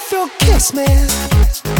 if kiss me.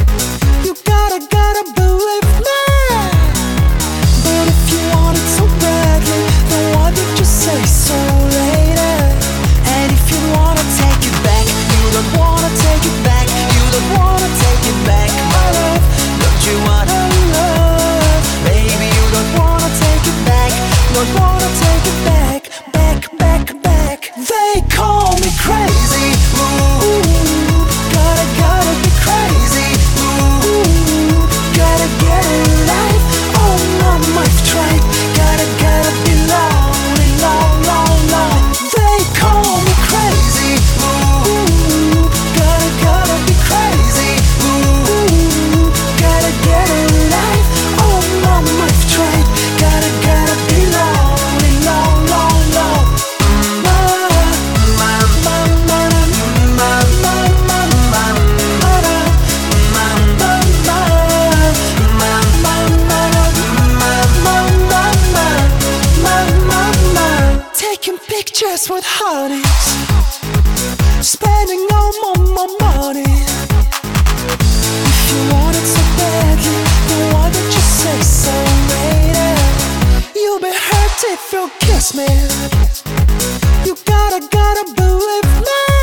Taking pictures with hotties Spending all my, my money. If you want it so badly Then why don't you say so later You'll be hurt if you kiss me. You gotta, gotta believe me.